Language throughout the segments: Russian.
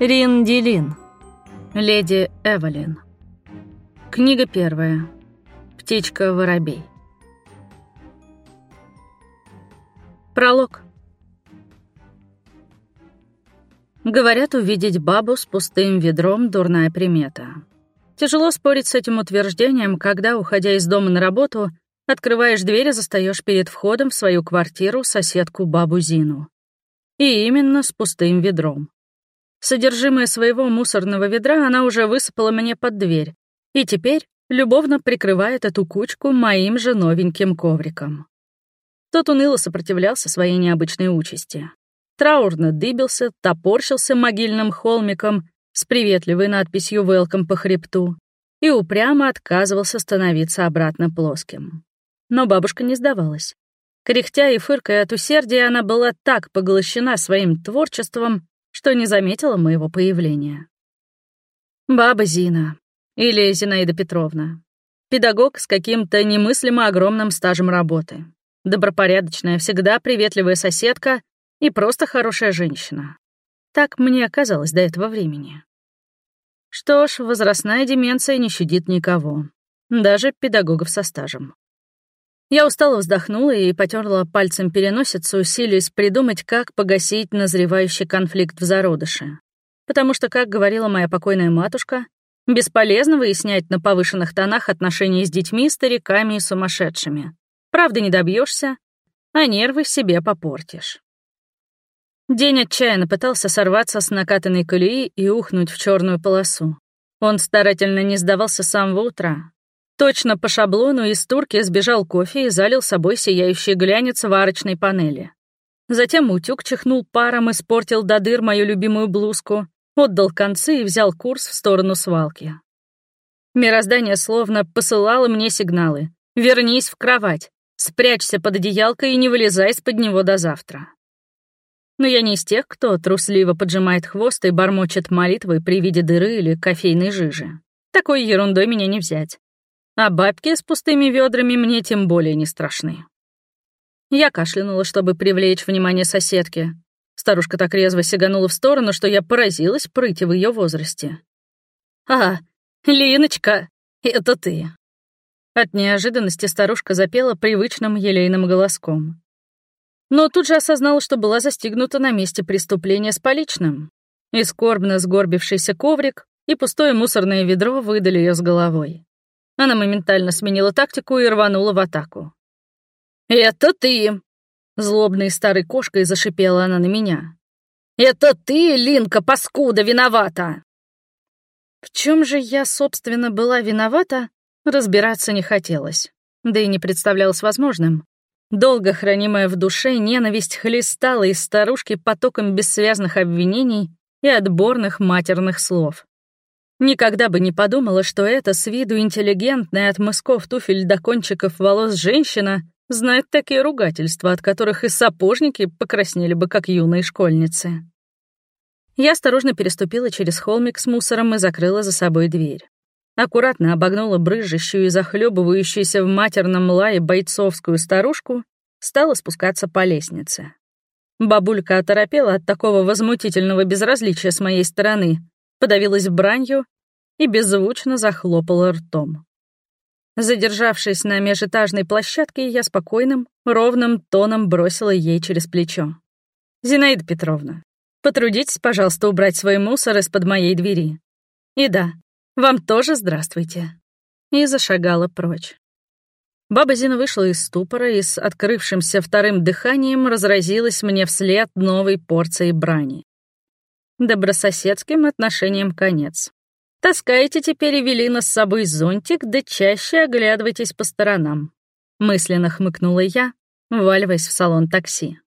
Рин Дилин. Леди Эвелин. Книга первая. Птичка-воробей. Пролог. Говорят, увидеть бабу с пустым ведром — дурная примета. Тяжело спорить с этим утверждением, когда, уходя из дома на работу, открываешь дверь и застаешь перед входом в свою квартиру соседку бабу Зину. И именно с пустым ведром. Содержимое своего мусорного ведра она уже высыпала мне под дверь, и теперь любовно прикрывает эту кучку моим же новеньким ковриком. Тот уныло сопротивлялся своей необычной участи. Траурно дыбился, топорщился могильным холмиком с приветливой надписью «Велком» по хребту и упрямо отказывался становиться обратно плоским. Но бабушка не сдавалась. Кряхтя и фыркая от усердия, она была так поглощена своим творчеством, что не заметила моего появления. Баба Зина, или Зинаида Петровна, педагог с каким-то немыслимо огромным стажем работы, добропорядочная, всегда приветливая соседка и просто хорошая женщина. Так мне казалось до этого времени. Что ж, возрастная деменция не щадит никого, даже педагогов со стажем. Я устало вздохнула и потерла пальцем переносицу, усилясь придумать, как погасить назревающий конфликт в зародыше. Потому что, как говорила моя покойная матушка, бесполезно выяснять на повышенных тонах отношения с детьми, стариками и сумасшедшими. Правда не добьешься, а нервы себе попортишь. День отчаянно пытался сорваться с накатанной колеи и ухнуть в черную полосу. Он старательно не сдавался с самого утра, Точно по шаблону из турки сбежал кофе и залил собой сияющий глянец в арочной панели. Затем утюг чихнул паром, испортил до дыр мою любимую блузку, отдал концы и взял курс в сторону свалки. Мироздание словно посылало мне сигналы. «Вернись в кровать, спрячься под одеялкой и не вылезай из-под него до завтра». Но я не из тех, кто трусливо поджимает хвост и бормочет молитвы при виде дыры или кофейной жижи. Такой ерундой меня не взять. А бабки с пустыми ведрами мне тем более не страшны. Я кашлянула, чтобы привлечь внимание соседки. Старушка так резво сиганула в сторону, что я поразилась прыти в ее возрасте. «А, Линочка, это ты!» От неожиданности старушка запела привычным елейным голоском. Но тут же осознала, что была застигнута на месте преступления с поличным. И скорбно сгорбившийся коврик и пустое мусорное ведро выдали ее с головой. Она моментально сменила тактику и рванула в атаку. «Это ты!» Злобной старой кошкой зашипела она на меня. «Это ты, Линка, паскуда, виновата!» В чем же я, собственно, была виновата, разбираться не хотелось, да и не представлялось возможным. Долго хранимая в душе ненависть хлестала из старушки потоком бессвязных обвинений и отборных матерных слов. Никогда бы не подумала, что эта с виду интеллигентная от мысков туфель до кончиков волос женщина знает такие ругательства, от которых и сапожники покраснели бы, как юные школьницы. Я осторожно переступила через холмик с мусором и закрыла за собой дверь. Аккуратно обогнула брызжущую и захлебывающуюся в матерном лае бойцовскую старушку, стала спускаться по лестнице. Бабулька оторопела от такого возмутительного безразличия с моей стороны, подавилась бранью и беззвучно захлопала ртом. Задержавшись на межэтажной площадке, я спокойным, ровным тоном бросила ей через плечо. «Зинаида Петровна, потрудитесь, пожалуйста, убрать свой мусор из-под моей двери. И да, вам тоже здравствуйте». И зашагала прочь. Баба Зина вышла из ступора и с открывшимся вторым дыханием разразилась мне вслед новой порцией брани. Добрососедским отношениям конец. Таскайте теперь Эвелина с собой зонтик, да чаще оглядывайтесь по сторонам. Мысленно хмыкнула я, вваливаясь в салон такси.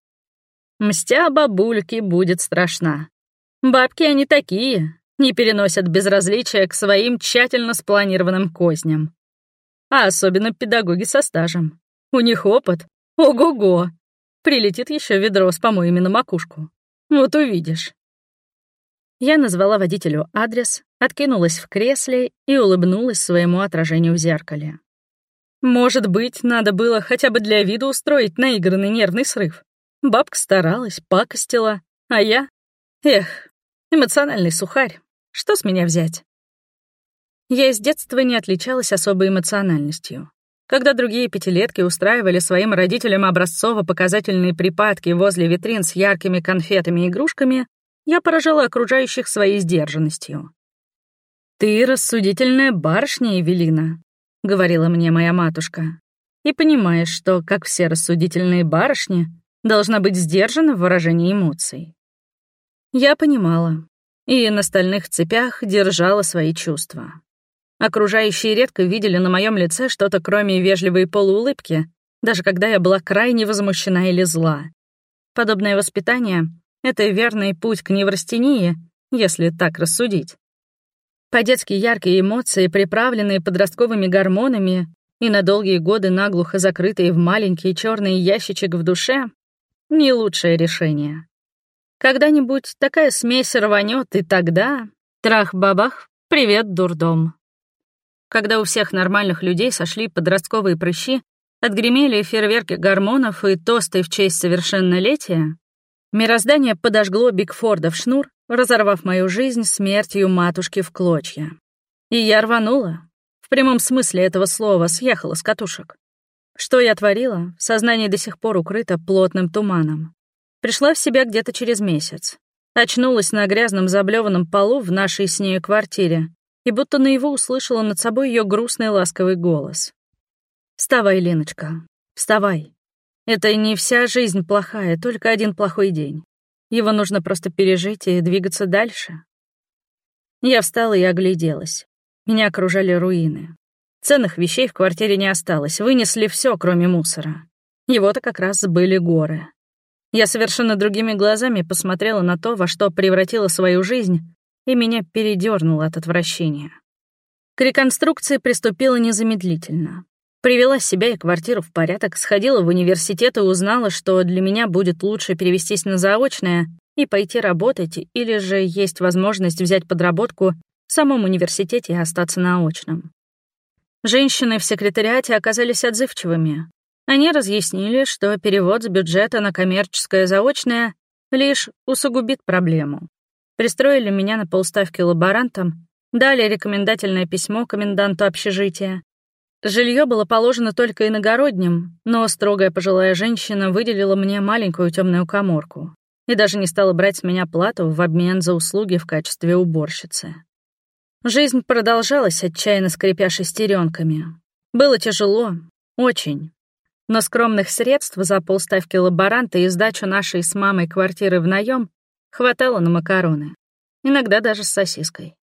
Мстя бабульки будет страшна. Бабки они такие, не переносят безразличия к своим тщательно спланированным козням. А особенно педагоги со стажем. У них опыт. Ого-го! Прилетит еще ведро с помоями на макушку. Вот увидишь. Я назвала водителю адрес, откинулась в кресле и улыбнулась своему отражению в зеркале. Может быть, надо было хотя бы для вида устроить наигранный нервный срыв. Бабка старалась, пакостила, а я... Эх, эмоциональный сухарь. Что с меня взять? Я с детства не отличалась особой эмоциональностью. Когда другие пятилетки устраивали своим родителям образцово-показательные припадки возле витрин с яркими конфетами и игрушками, я поражала окружающих своей сдержанностью. «Ты рассудительная барышня, Эвелина», — говорила мне моя матушка, «и понимаешь, что, как все рассудительные барышни, должна быть сдержана в выражении эмоций». Я понимала, и на стальных цепях держала свои чувства. Окружающие редко видели на моем лице что-то, кроме вежливой полуулыбки, даже когда я была крайне возмущена или зла. Подобное воспитание — это верный путь к неврастении, если так рассудить. По-детски яркие эмоции, приправленные подростковыми гормонами и на долгие годы наглухо закрытые в маленький черный ящичек в душе — не лучшее решение. Когда-нибудь такая смесь рванет, и тогда... Трах-бабах, привет, дурдом. Когда у всех нормальных людей сошли подростковые прыщи, отгремели фейерверки гормонов и тосты в честь совершеннолетия, мироздание подожгло Бигфорда в шнур, разорвав мою жизнь смертью матушки в клочья. И я рванула. В прямом смысле этого слова съехала с катушек. Что я творила, сознание до сих пор укрыто плотным туманом. Пришла в себя где-то через месяц. Очнулась на грязном заблеванном полу в нашей с нею квартире и будто на его услышала над собой ее грустный ласковый голос. «Вставай, Леночка, вставай. Это не вся жизнь плохая, только один плохой день. Его нужно просто пережить и двигаться дальше». Я встала и огляделась. Меня окружали руины. Ценных вещей в квартире не осталось, вынесли все, кроме мусора. Его-то как раз были горы. Я совершенно другими глазами посмотрела на то, во что превратила свою жизнь, и меня передернуло от отвращения. К реконструкции приступила незамедлительно. Привела себя и квартиру в порядок, сходила в университет и узнала, что для меня будет лучше перевестись на заочное и пойти работать, или же есть возможность взять подработку в самом университете и остаться на очном. Женщины в секретариате оказались отзывчивыми. Они разъяснили, что перевод с бюджета на коммерческое заочное лишь усугубит проблему пристроили меня на полставки лаборантом, дали рекомендательное письмо коменданту общежития. Жилье было положено только иногородним, но строгая пожилая женщина выделила мне маленькую темную коморку и даже не стала брать с меня плату в обмен за услуги в качестве уборщицы. Жизнь продолжалась, отчаянно скрипя шестеренками. Было тяжело, очень. Но скромных средств за полставки лаборанта и сдачу нашей с мамой квартиры в наем Хватало на макароны. Иногда даже с сосиской.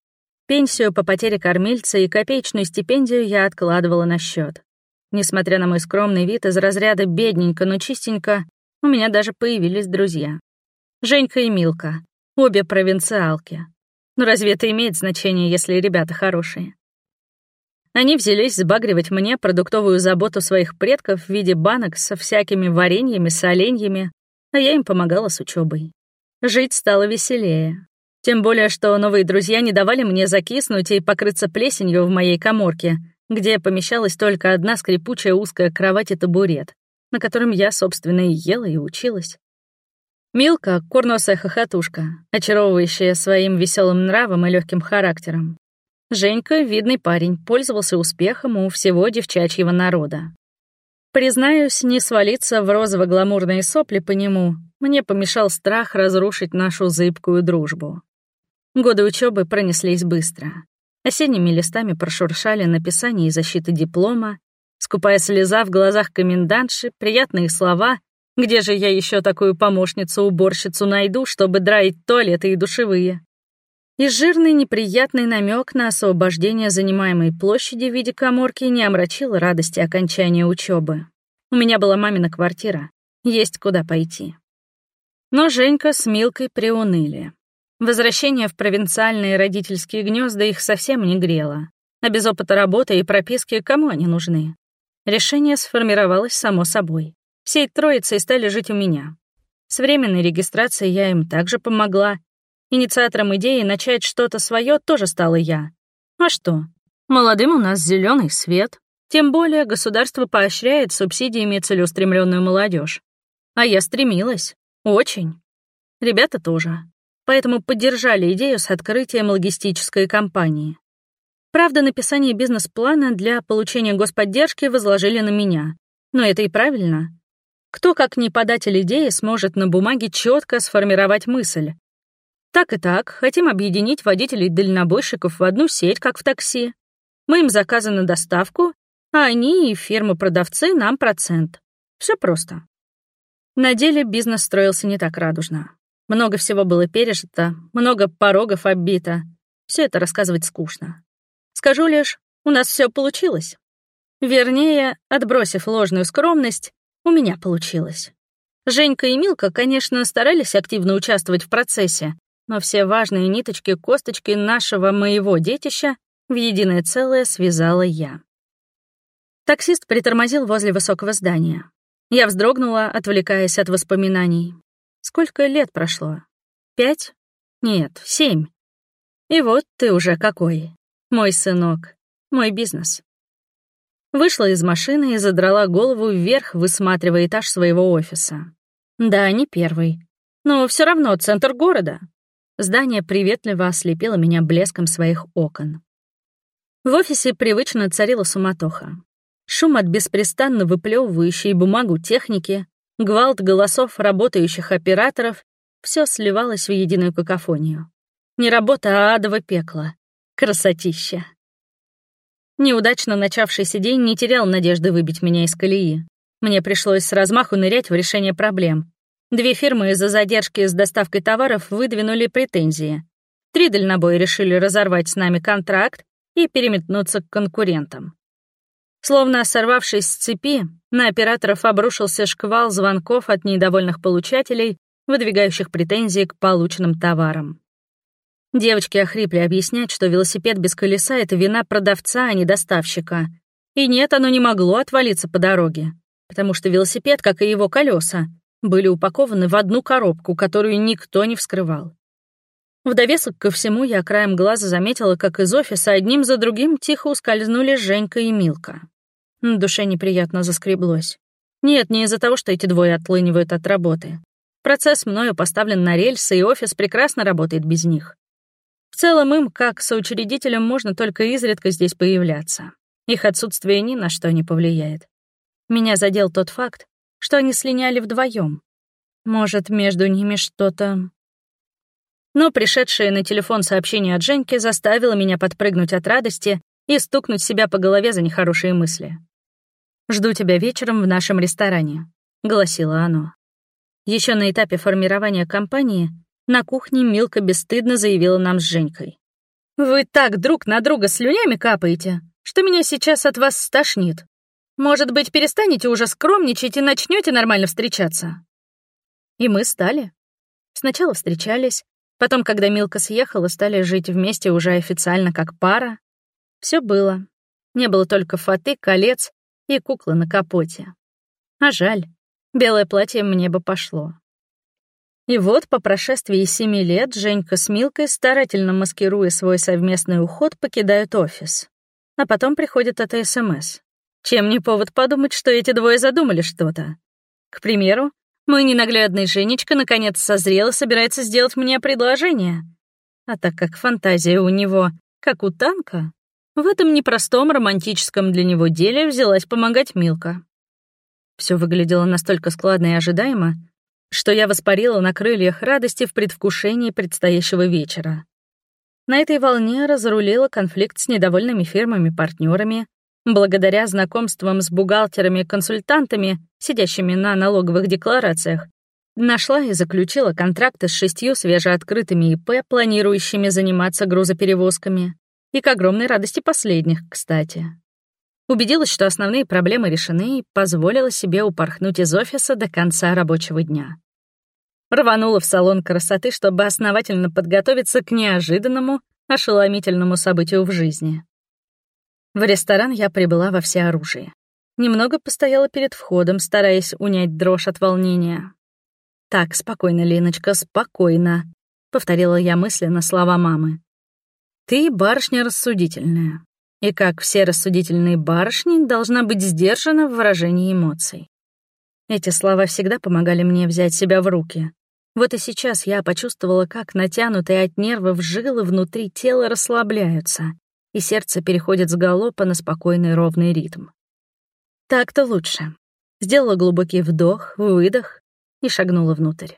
Пенсию по потере кормильца и копеечную стипендию я откладывала на счет. Несмотря на мой скромный вид из разряда бедненько, но чистенько, у меня даже появились друзья. Женька и Милка, обе провинциалки. Но разве это имеет значение, если ребята хорошие? Они взялись сбагривать мне продуктовую заботу своих предков в виде банок со всякими вареньями, соленьями, а я им помогала с учебой. Жить стало веселее. Тем более, что новые друзья не давали мне закиснуть и покрыться плесенью в моей коморке, где помещалась только одна скрипучая узкая кровать и табурет, на котором я, собственно, и ела, и училась. Милка — курносая хохотушка, очаровывающая своим веселым нравом и легким характером. Женька — видный парень, пользовался успехом у всего девчачьего народа. Признаюсь, не свалиться в розово-гламурные сопли по нему мне помешал страх разрушить нашу зыбкую дружбу. Годы учебы пронеслись быстро. Осенними листами прошуршали написание и защита диплома, скупая слеза в глазах комендантши, приятные слова, где же я еще такую помощницу-уборщицу найду, чтобы драить туалеты и душевые. И жирный неприятный намек на освобождение занимаемой площади в виде коморки не омрачил радости окончания учебы. У меня была мамина квартира, есть куда пойти. Но Женька с Милкой приуныли. Возвращение в провинциальные родительские гнезда их совсем не грело. А без опыта работы и прописки кому они нужны? Решение сформировалось само собой. Всей троицей стали жить у меня. С временной регистрацией я им также помогла. Инициатором идеи начать что-то свое тоже стала я. А что? Молодым у нас зеленый свет. Тем более государство поощряет субсидиями целеустремленную молодежь. А я стремилась. Очень. Ребята тоже. Поэтому поддержали идею с открытием логистической компании. Правда, написание бизнес-плана для получения господдержки возложили на меня. Но это и правильно. Кто, как не податель идеи, сможет на бумаге четко сформировать мысль? Так и так, хотим объединить водителей-дальнобойщиков в одну сеть, как в такси. Мы им заказы на доставку, а они и фирмы-продавцы нам процент. Все просто. На деле бизнес строился не так радужно. Много всего было пережито, много порогов оббито. Все это рассказывать скучно. Скажу лишь, у нас все получилось. Вернее, отбросив ложную скромность, у меня получилось. Женька и Милка, конечно, старались активно участвовать в процессе, но все важные ниточки-косточки нашего моего детища в единое целое связала я. Таксист притормозил возле высокого здания. Я вздрогнула, отвлекаясь от воспоминаний. Сколько лет прошло? Пять? Нет, семь. И вот ты уже какой. Мой сынок. Мой бизнес. Вышла из машины и задрала голову вверх, высматривая этаж своего офиса. Да, не первый. Но все равно центр города. Здание приветливо ослепило меня блеском своих окон. В офисе привычно царила суматоха. Шум от беспрестанно выплевывающей бумагу техники, гвалт голосов работающих операторов — все сливалось в единую какофонию. Не работа, а адово пекло. Красотища. Неудачно начавшийся день не терял надежды выбить меня из колеи. Мне пришлось с размаху нырять в решение проблем. Две фирмы из-за задержки с доставкой товаров выдвинули претензии. Три дальнобоя решили разорвать с нами контракт и переметнуться к конкурентам. Словно сорвавшись с цепи, на операторов обрушился шквал звонков от недовольных получателей, выдвигающих претензии к полученным товарам. Девочки охрипли объяснять, что велосипед без колеса — это вина продавца, а не доставщика. И нет, оно не могло отвалиться по дороге, потому что велосипед, как и его колеса, были упакованы в одну коробку, которую никто не вскрывал. В довесок ко всему я краем глаза заметила, как из офиса одним за другим тихо ускользнули Женька и Милка. На душе неприятно заскреблось. Нет, не из-за того, что эти двое отлынивают от работы. Процесс мною поставлен на рельсы, и офис прекрасно работает без них. В целом им, как соучредителям, можно только изредка здесь появляться. Их отсутствие ни на что не повлияет. Меня задел тот факт, что они слиняли вдвоем. Может, между ними что-то... Но пришедшее на телефон сообщение от Женьки заставило меня подпрыгнуть от радости и стукнуть себя по голове за нехорошие мысли. «Жду тебя вечером в нашем ресторане», — гласило оно. Еще на этапе формирования компании на кухне Милка бесстыдно заявила нам с Женькой. «Вы так друг на друга слюнями капаете, что меня сейчас от вас стошнит. Может быть, перестанете уже скромничать и начнете нормально встречаться?» И мы стали. Сначала встречались, потом, когда Милка съехала, стали жить вместе уже официально как пара. Все было. Не было только фаты, колец и куклы на капоте. А жаль, белое платье мне бы пошло. И вот по прошествии семи лет Женька с Милкой, старательно маскируя свой совместный уход, покидают офис. А потом приходит это СМС. Чем не повод подумать, что эти двое задумали что-то? К примеру, мой ненаглядный Женечка наконец созрел и собирается сделать мне предложение. А так как фантазия у него, как у танка, в этом непростом романтическом для него деле взялась помогать Милка. Все выглядело настолько складно и ожидаемо, что я воспарила на крыльях радости в предвкушении предстоящего вечера. На этой волне разрулила конфликт с недовольными фирмами-партнерами, благодаря знакомствам с бухгалтерами-консультантами, сидящими на налоговых декларациях, нашла и заключила контракты с шестью свежеоткрытыми ИП, планирующими заниматься грузоперевозками, и к огромной радости последних, кстати. Убедилась, что основные проблемы решены, и позволила себе упорхнуть из офиса до конца рабочего дня. Рванула в салон красоты, чтобы основательно подготовиться к неожиданному, ошеломительному событию в жизни. В ресторан я прибыла во всеоружии. Немного постояла перед входом, стараясь унять дрожь от волнения. «Так, спокойно, Леночка, спокойно. повторила я мысленно слова мамы. «Ты барышня рассудительная, и, как все рассудительные барышни, должна быть сдержана в выражении эмоций». Эти слова всегда помогали мне взять себя в руки. Вот и сейчас я почувствовала, как натянутые от нервов жилы внутри тела расслабляются, и сердце переходит с галопа на спокойный ровный ритм. Так-то лучше. Сделала глубокий вдох, выдох и шагнула внутрь.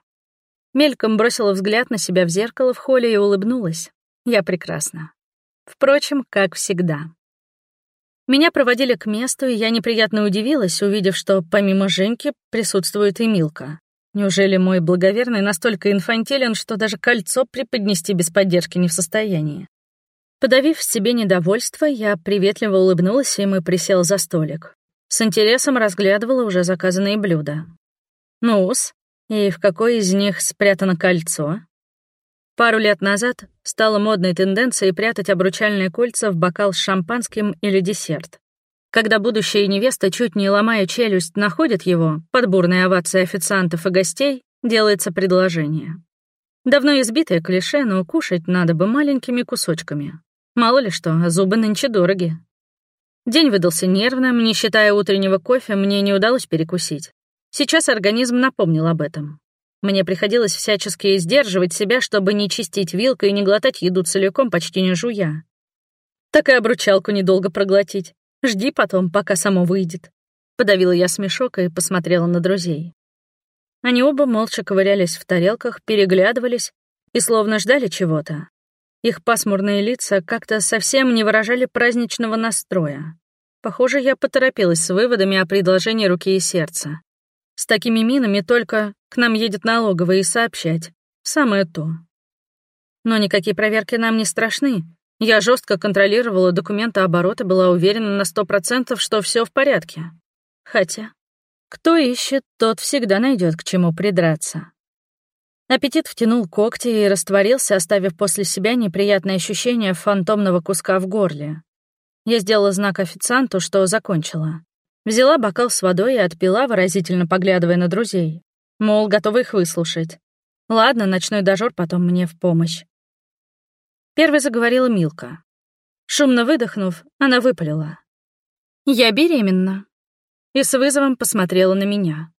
Мельком бросила взгляд на себя в зеркало в холле и улыбнулась. Я прекрасна. Впрочем, как всегда. Меня проводили к месту, и я неприятно удивилась, увидев, что помимо Женьки присутствует и Милка. Неужели мой благоверный настолько инфантилен, что даже кольцо преподнести без поддержки не в состоянии? Подавив в себе недовольство, я приветливо улыбнулась, и мы присел за столик. С интересом разглядывала уже заказанные блюда. Ну-с, и в какой из них спрятано кольцо? Пару лет назад стала модной тенденцией прятать обручальные кольца в бокал с шампанским или десерт. Когда будущая невеста, чуть не ломая челюсть, находит его, под бурные овации официантов и гостей, делается предложение. Давно избитое клише, но кушать надо бы маленькими кусочками. Мало ли что, зубы нынче дороги. День выдался нервным, не считая утреннего кофе, мне не удалось перекусить. Сейчас организм напомнил об этом. Мне приходилось всячески сдерживать себя, чтобы не чистить вилкой и не глотать еду целиком, почти не жуя. Так и обручалку недолго проглотить. Жди потом, пока само выйдет. Подавила я смешок и посмотрела на друзей. Они оба молча ковырялись в тарелках, переглядывались и словно ждали чего-то. Их пасмурные лица как-то совсем не выражали праздничного настроя. Похоже, я поторопилась с выводами о предложении руки и сердца. С такими минами только к нам едет налоговая и сообщать. Самое то. Но никакие проверки нам не страшны. Я жестко контролировала документы оборота, была уверена на сто процентов, что все в порядке. Хотя, кто ищет, тот всегда найдет к чему придраться. Аппетит втянул когти и растворился, оставив после себя неприятное ощущение фантомного куска в горле. Я сделала знак официанту, что закончила. Взяла бокал с водой и отпила, выразительно поглядывая на друзей. Мол, готова их выслушать. Ладно, ночной дожор потом мне в помощь. Первой заговорила Милка. Шумно выдохнув, она выпалила. «Я беременна». И с вызовом посмотрела на меня.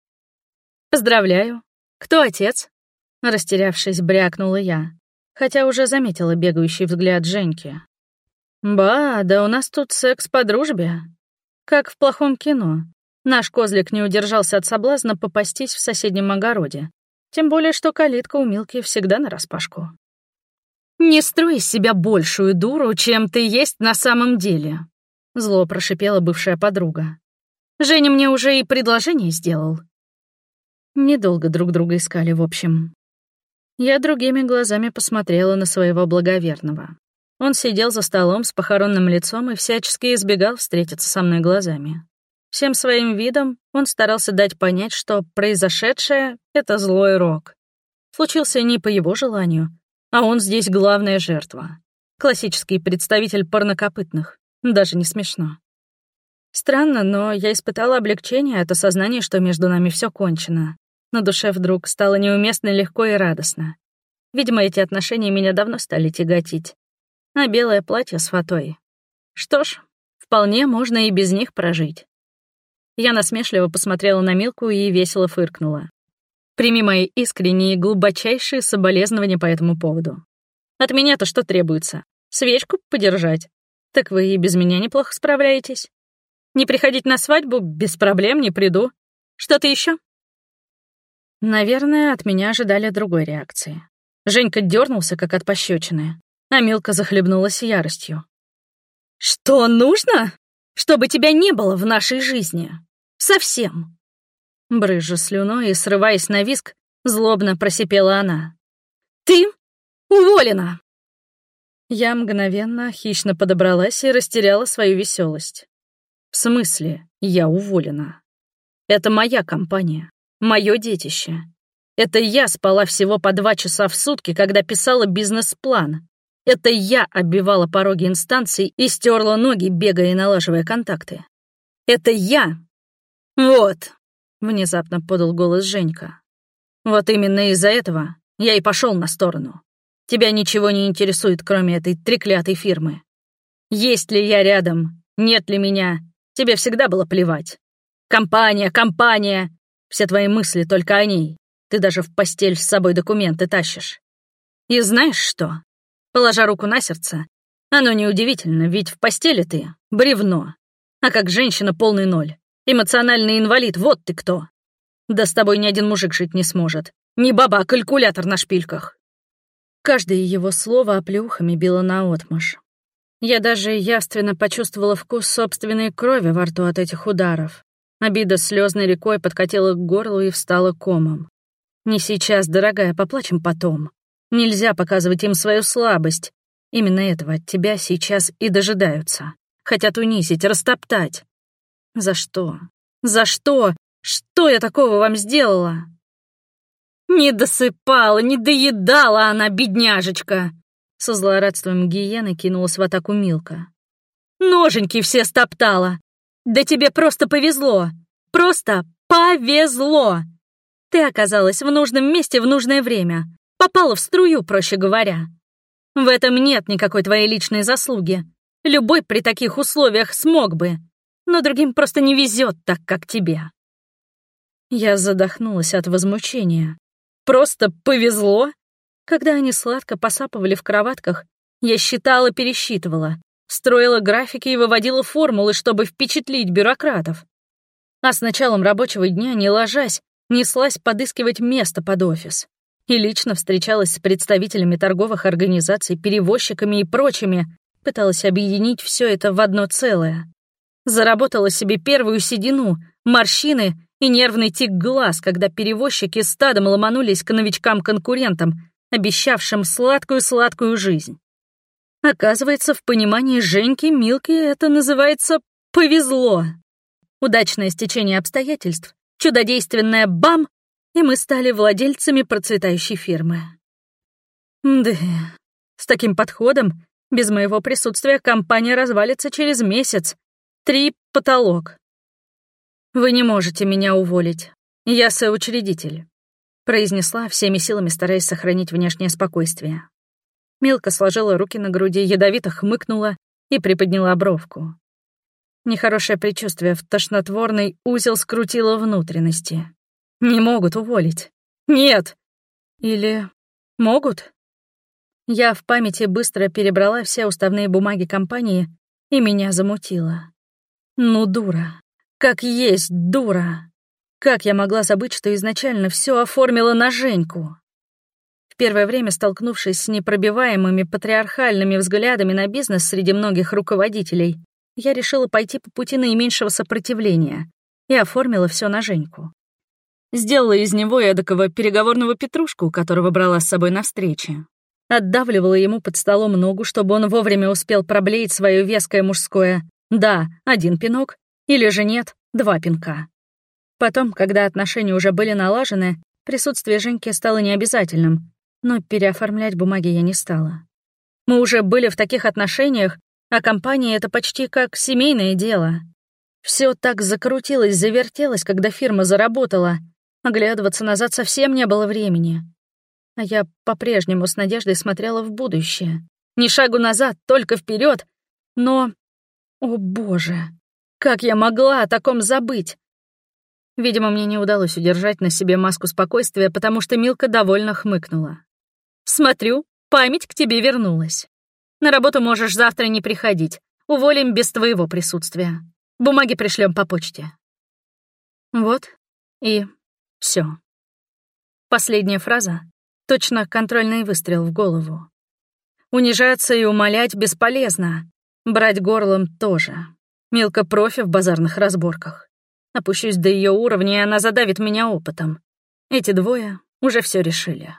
«Поздравляю. Кто отец?» Растерявшись, брякнула я, хотя уже заметила бегающий взгляд Женьки. «Ба, да у нас тут секс по дружбе. Как в плохом кино. Наш козлик не удержался от соблазна попастись в соседнем огороде. Тем более, что калитка у Милки всегда нараспашку. «Не строй из себя большую дуру, чем ты есть на самом деле», — зло прошипела бывшая подруга. «Женя мне уже и предложение сделал». Недолго друг друга искали, в общем. Я другими глазами посмотрела на своего благоверного. Он сидел за столом с похоронным лицом и всячески избегал встретиться со мной глазами. Всем своим видом он старался дать понять, что произошедшее — это злой рок. Случился не по его желанию, а он здесь главная жертва. Классический представитель парнокопытных. Даже не смешно. Странно, но я испытала облегчение от осознания, что между нами все кончено. На душе вдруг стало неуместно легко и радостно. Видимо, эти отношения меня давно стали тяготить. А белое платье с фатой. Что ж, вполне можно и без них прожить. Я насмешливо посмотрела на Милку и весело фыркнула. Прими мои искренние и глубочайшие соболезнования по этому поводу. От меня-то что требуется? Свечку подержать? Так вы и без меня неплохо справляетесь. Не приходить на свадьбу без проблем не приду. Что-то еще? Наверное, от меня ожидали другой реакции. Женька дернулся, как от пощечины, а Милка захлебнулась яростью. «Что нужно? Чтобы тебя не было в нашей жизни. Совсем!» Брызжа слюной и срываясь на виск, злобно просипела она. «Ты уволена!» Я мгновенно хищно подобралась и растеряла свою веселость. «В смысле я уволена? Это моя компания. Мое детище. Это я спала всего по два часа в сутки, когда писала бизнес-план. Это я оббивала пороги инстанций и стерла ноги, бегая и налаживая контакты. Это я. Вот, внезапно подал голос Женька. Вот именно из-за этого я и пошел на сторону. Тебя ничего не интересует, кроме этой треклятой фирмы. Есть ли я рядом, нет ли меня, тебе всегда было плевать. Компания, компания! Все твои мысли только о ней. Ты даже в постель с собой документы тащишь. И знаешь что? Положа руку на сердце, оно неудивительно, ведь в постели ты — бревно. А как женщина полный ноль. Эмоциональный инвалид, вот ты кто. Да с тобой ни один мужик жить не сможет. Не баба, а калькулятор на шпильках. Каждое его слово оплеухами било наотмашь. Я даже явственно почувствовала вкус собственной крови во рту от этих ударов. Обида слезной рекой подкатила к горлу и встала комом. «Не сейчас, дорогая, поплачем потом. Нельзя показывать им свою слабость. Именно этого от тебя сейчас и дожидаются. Хотят унизить, растоптать. За что? За что? Что я такого вам сделала?» «Не досыпала, не доедала она, бедняжечка!» Со злорадством гиены кинулась в атаку Милка. «Ноженьки все стоптала! Да тебе просто повезло! Просто повезло! Ты оказалась в нужном месте в нужное время, попала в струю, проще говоря. В этом нет никакой твоей личной заслуги. Любой при таких условиях смог бы, но другим просто не везет так, как тебе». Я задохнулась от возмущения. Просто повезло. Когда они сладко посапывали в кроватках, я считала, пересчитывала, строила графики и выводила формулы, чтобы впечатлить бюрократов. А с началом рабочего дня, не ложась, неслась подыскивать место под офис. И лично встречалась с представителями торговых организаций, перевозчиками и прочими, пыталась объединить все это в одно целое. Заработала себе первую седину, морщины и нервный тик глаз, когда перевозчики стадом ломанулись к новичкам-конкурентам, обещавшим сладкую-сладкую жизнь. Оказывается, в понимании Женьки Милки это называется «повезло». Удачное стечение обстоятельств, чудодейственное «бам», и мы стали владельцами процветающей фирмы. Да, с таким подходом, без моего присутствия компания развалится через месяц. Три — потолок. «Вы не можете меня уволить. Я соучредитель», — произнесла всеми силами, стараясь сохранить внешнее спокойствие. Милка сложила руки на груди, ядовито хмыкнула и приподняла бровку. Нехорошее предчувствие в тошнотворный узел скрутило внутренности. Не могут уволить. Нет! Или могут? Я в памяти быстро перебрала все уставные бумаги компании, и меня замутило. Ну, дура. Как есть дура. Как я могла забыть, что изначально все оформила на Женьку? Первое время, столкнувшись с непробиваемыми патриархальными взглядами на бизнес среди многих руководителей, я решила пойти по пути наименьшего сопротивления и оформила все на Женьку. Сделала из него эдакого переговорного петрушку, которого брала с собой на встрече. Отдавливала ему под столом ногу, чтобы он вовремя успел проблеять свое веское мужское «да, один пинок» Или же нет, два пинка. Потом, когда отношения уже были налажены, присутствие Женьки стало необязательным, но переоформлять бумаги я не стала. Мы уже были в таких отношениях, а компания — это почти как семейное дело. Все так закрутилось, завертелось, когда фирма заработала. Оглядываться назад совсем не было времени. А я по-прежнему с надеждой смотрела в будущее. Ни шагу назад, только вперед. Но... О, боже! Как я могла о таком забыть? Видимо, мне не удалось удержать на себе маску спокойствия, потому что Милка довольно хмыкнула. «Смотрю, память к тебе вернулась. На работу можешь завтра не приходить. Уволим без твоего присутствия. Бумаги пришлем по почте». Вот и все. Последняя фраза — точно контрольный выстрел в голову. Унижаться и умолять бесполезно. Брать горлом тоже. Милка профи в базарных разборках. Опущусь до ее уровня, и она задавит меня опытом. Эти двое уже все решили.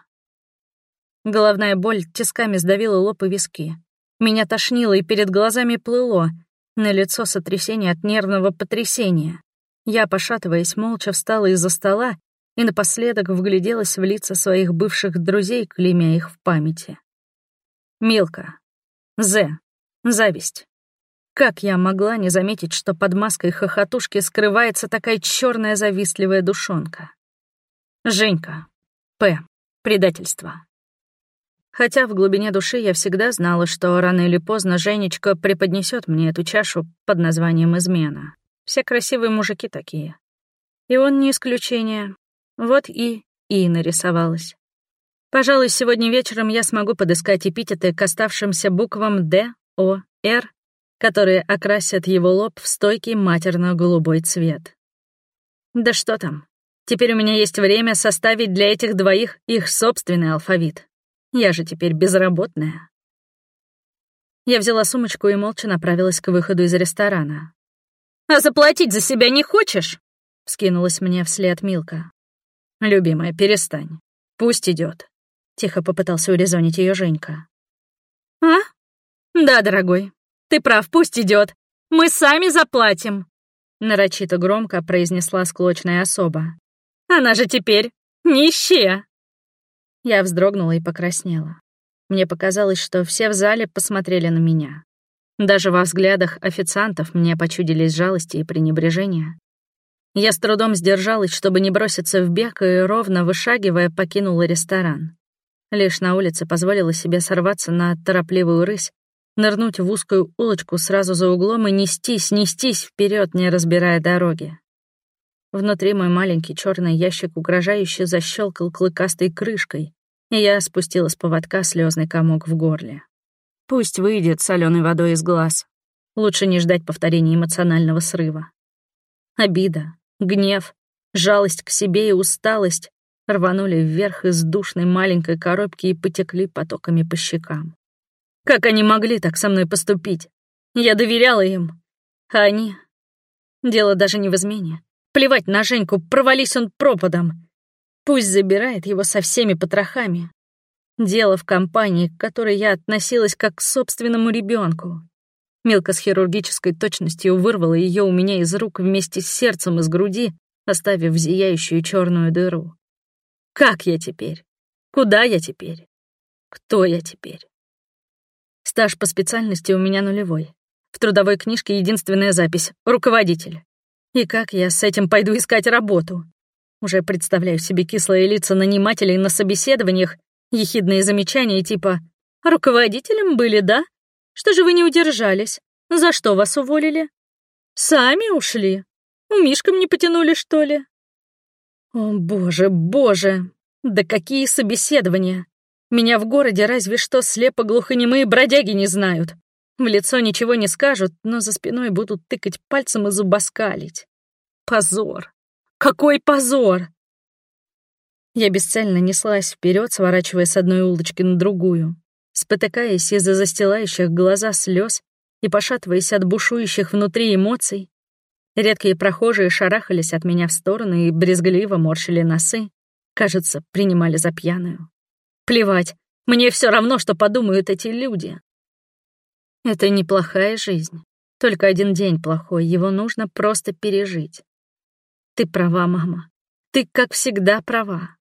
Головная боль тисками сдавила лоб и виски. Меня тошнило и перед глазами плыло. На лицо сотрясение от нервного потрясения. Я, пошатываясь, молча встала из-за стола и напоследок вгляделась в лица своих бывших друзей, клеймя их в памяти. Милка. З. Зависть. Как я могла не заметить, что под маской хохотушки скрывается такая черная завистливая душонка? Женька. П. Предательство. Хотя в глубине души я всегда знала, что рано или поздно Женечка преподнесет мне эту чашу под названием «измена». Все красивые мужики такие. И он не исключение. Вот и И нарисовалась. Пожалуй, сегодня вечером я смогу подыскать эпитеты к оставшимся буквам «Д», «О», «Р», которые окрасят его лоб в стойкий матерно-голубой цвет. Да что там. Теперь у меня есть время составить для этих двоих их собственный алфавит. Я же теперь безработная. Я взяла сумочку и молча направилась к выходу из ресторана. «А заплатить за себя не хочешь?» — вскинулась мне вслед Милка. «Любимая, перестань. Пусть идет. тихо попытался урезонить ее Женька. «А? Да, дорогой, ты прав, пусть идет. Мы сами заплатим», — нарочито громко произнесла склочная особа. «Она же теперь нищая». Я вздрогнула и покраснела. Мне показалось, что все в зале посмотрели на меня. Даже во взглядах официантов мне почудились жалости и пренебрежения. Я с трудом сдержалась, чтобы не броситься в бег, и ровно вышагивая покинула ресторан. Лишь на улице позволила себе сорваться на торопливую рысь, нырнуть в узкую улочку сразу за углом и нестись, нестись вперед, не разбирая дороги. Внутри мой маленький черный ящик угрожающе защелкал клыкастой крышкой, и я спустила с поводка слезный комок в горле. Пусть выйдет соленой водой из глаз. Лучше не ждать повторения эмоционального срыва. Обида, гнев, жалость к себе и усталость рванули вверх из душной маленькой коробки и потекли потоками по щекам. Как они могли так со мной поступить? Я доверяла им. А они... Дело даже не в измене. Плевать на Женьку, провались он пропадом. Пусть забирает его со всеми потрохами. Дело в компании, к которой я относилась как к собственному ребенку. Милка с хирургической точностью вырвала ее у меня из рук вместе с сердцем из груди, оставив зияющую черную дыру. Как я теперь? Куда я теперь? Кто я теперь? Стаж по специальности у меня нулевой. В трудовой книжке единственная запись — руководитель. И как я с этим пойду искать работу? Уже представляю себе кислые лица нанимателей на собеседованиях, ехидные замечания типа «Руководителем были, да? Что же вы не удержались? За что вас уволили? Сами ушли? У Мишкам не потянули, что ли?» О, боже, боже! Да какие собеседования! Меня в городе разве что слепо-глухонемые бродяги не знают. В лицо ничего не скажут, но за спиной будут тыкать пальцем и зубоскалить. Позор! Какой позор! Я бесцельно неслась вперед, сворачивая с одной улочки на другую, спотыкаясь из-за застилающих глаза слез и пошатываясь от бушующих внутри эмоций. Редкие прохожие шарахались от меня в стороны и брезгливо морщили носы. Кажется, принимали за пьяную. Плевать, мне все равно, что подумают эти люди. Это неплохая жизнь. Только один день плохой, его нужно просто пережить. Ты права, мама. Ты, как всегда, права.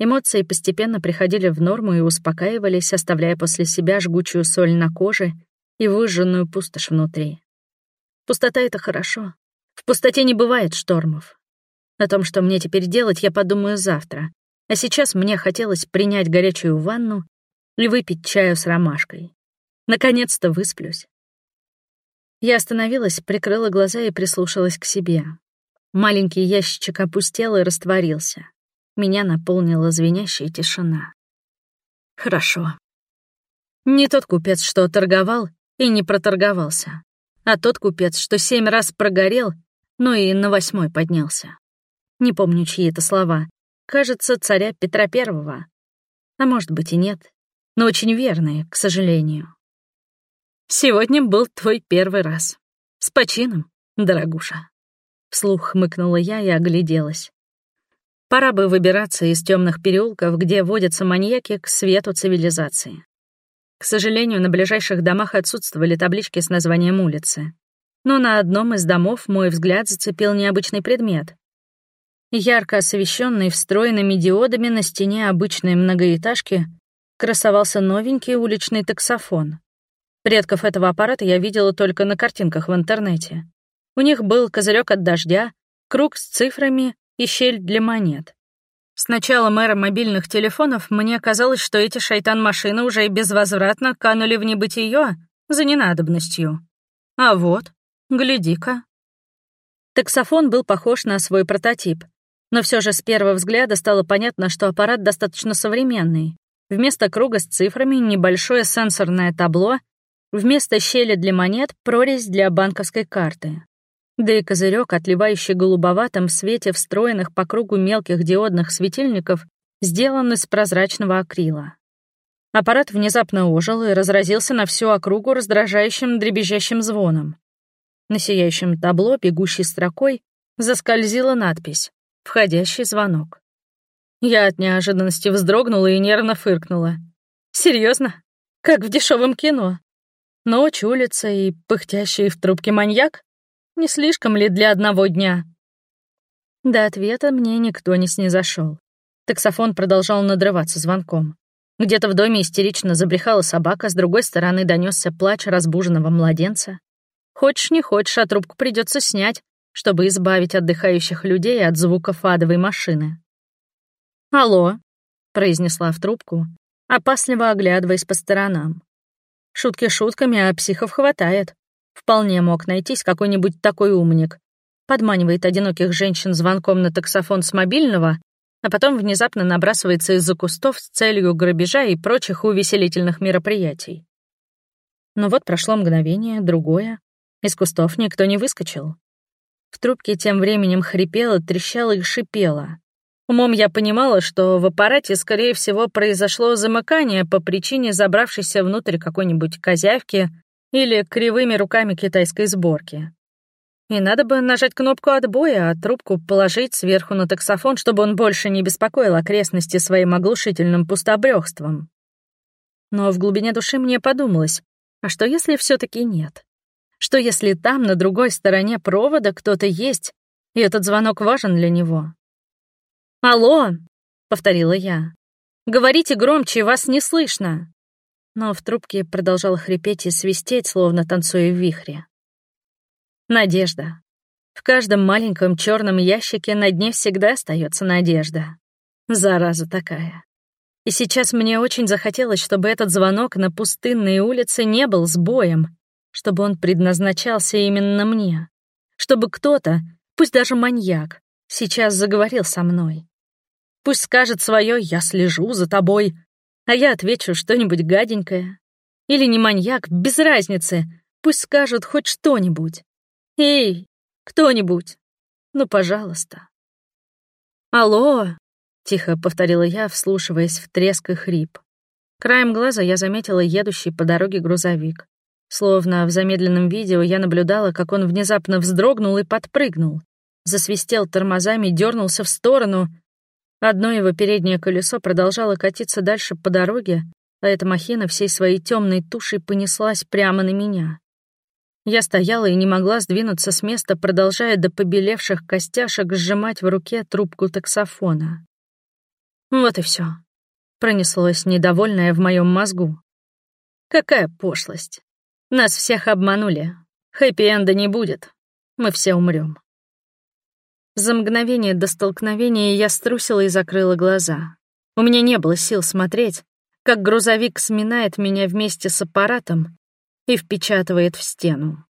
Эмоции постепенно приходили в норму и успокаивались, оставляя после себя жгучую соль на коже и выжженную пустошь внутри. Пустота — это хорошо. В пустоте не бывает штормов. О том, что мне теперь делать, я подумаю завтра. А сейчас мне хотелось принять горячую ванну и выпить чаю с ромашкой. Наконец-то высплюсь. Я остановилась, прикрыла глаза и прислушалась к себе. Маленький ящичек опустел и растворился. Меня наполнила звенящая тишина. Хорошо. Не тот купец, что торговал и не проторговался, а тот купец, что семь раз прогорел, но и на восьмой поднялся. Не помню, чьи это слова. Кажется, царя Петра Первого. А может быть и нет, но очень верные, к сожалению. Сегодня был твой первый раз. С почином, дорогуша. Вслух хмыкнула я и огляделась. Пора бы выбираться из темных переулков, где водятся маньяки, к свету цивилизации. К сожалению, на ближайших домах отсутствовали таблички с названием улицы. Но на одном из домов мой взгляд зацепил необычный предмет. Ярко освещенный встроенными диодами на стене обычной многоэтажки красовался новенький уличный таксофон. Предков этого аппарата я видела только на картинках в интернете. У них был козырек от дождя, круг с цифрами и щель для монет. С начала мэра мобильных телефонов мне казалось, что эти шайтан-машины уже безвозвратно канули в небытие за ненадобностью. А вот, гляди-ка. Таксофон был похож на свой прототип, но все же с первого взгляда стало понятно, что аппарат достаточно современный. Вместо круга с цифрами небольшое сенсорное табло, вместо щели для монет прорезь для банковской карты. Да и козырек, отливающий голубоватым свете встроенных по кругу мелких диодных светильников, сделан из прозрачного акрила. Аппарат внезапно ожил и разразился на всю округу раздражающим дребезжащим звоном. На сияющем табло, бегущей строкой, заскользила надпись «Входящий звонок». Я от неожиданности вздрогнула и нервно фыркнула. Серьезно? Как в дешевом кино? Ночь, улица и пыхтящий в трубке маньяк? Не слишком ли для одного дня? До ответа мне никто не снизошел. Таксофон продолжал надрываться звонком. Где-то в доме истерично забрехала собака, с другой стороны донесся плач разбуженного младенца. Хочешь не хочешь, а трубку придется снять, чтобы избавить отдыхающих людей от звуков адовой машины. «Алло», — произнесла в трубку, опасливо оглядываясь по сторонам. Шутки шутками, а психов хватает. Вполне мог найтись какой-нибудь такой умник. Подманивает одиноких женщин звонком на таксофон с мобильного, а потом внезапно набрасывается из-за кустов с целью грабежа и прочих увеселительных мероприятий. Но вот прошло мгновение, другое. Из кустов никто не выскочил. В трубке тем временем хрипело, трещало и шипело. Умом я понимала, что в аппарате, скорее всего, произошло замыкание по причине забравшейся внутрь какой-нибудь козявки или кривыми руками китайской сборки. И надо бы нажать кнопку отбоя, а трубку положить сверху на таксофон, чтобы он больше не беспокоил окрестности своим оглушительным пустобрёхством. Но в глубине души мне подумалось, а что если все таки нет? Что если там, на другой стороне провода, кто-то есть, и этот звонок важен для него? «Алло!» — повторила я. «Говорите громче, вас не слышно!» Но в трубке продолжал хрипеть и свистеть, словно танцуя в вихре. Надежда. В каждом маленьком черном ящике на дне всегда остается надежда. Зараза такая. И сейчас мне очень захотелось, чтобы этот звонок на пустынной улице не был сбоем, чтобы он предназначался именно мне, чтобы кто-то, пусть даже маньяк, сейчас заговорил со мной. Пусть скажет свое «я слежу за тобой», а я отвечу что-нибудь гаденькое. Или не маньяк, без разницы, пусть скажет хоть что-нибудь. Эй, кто-нибудь, ну, пожалуйста. «Алло!» — тихо повторила я, вслушиваясь в треск и хрип. Краем глаза я заметила едущий по дороге грузовик. Словно в замедленном видео я наблюдала, как он внезапно вздрогнул и подпрыгнул. Засвистел тормозами, дернулся в сторону, Одно его переднее колесо продолжало катиться дальше по дороге, а эта махина всей своей темной тушей понеслась прямо на меня. Я стояла и не могла сдвинуться с места, продолжая до побелевших костяшек сжимать в руке трубку таксофона. Вот и все. Пронеслось недовольное в моем мозгу. Какая пошлость. Нас всех обманули. Хэппи-энда не будет. Мы все умрем. За мгновение до столкновения я струсила и закрыла глаза. У меня не было сил смотреть, как грузовик сминает меня вместе с аппаратом и впечатывает в стену.